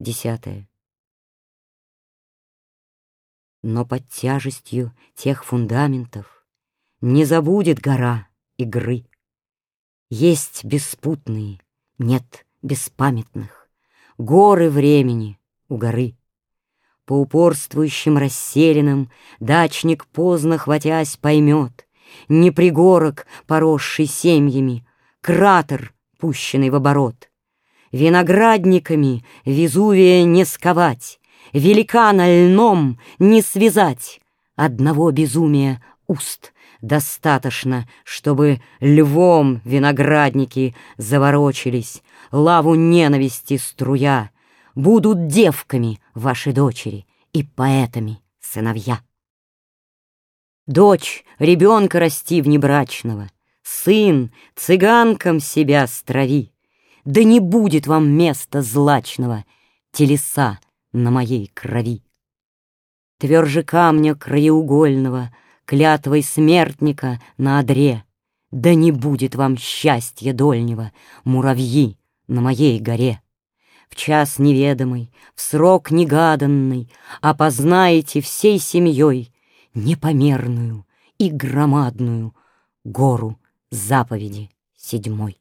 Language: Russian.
Десятое. Но под тяжестью тех фундаментов Не забудет гора игры. Есть беспутные, нет беспамятных, Горы времени у горы. По упорствующим расселенным Дачник, поздно хватясь, поймет, Не пригорок, поросший семьями, Кратер, пущенный в оборот. Виноградниками Везувия не сковать, Великана льном не связать. Одного безумия уст достаточно, Чтобы львом виноградники заворочились, Лаву ненависти струя. Будут девками ваши дочери И поэтами сыновья. Дочь ребенка расти внебрачного, Сын цыганкам себя страви, Да не будет вам места злачного, Телеса на моей крови. Тверже камня краеугольного, Клятвой смертника на одре, Да не будет вам счастья дольнего, Муравьи на моей горе. В час неведомый, в срок негаданный Опознаете всей семьей Непомерную и громадную Гору заповеди седьмой.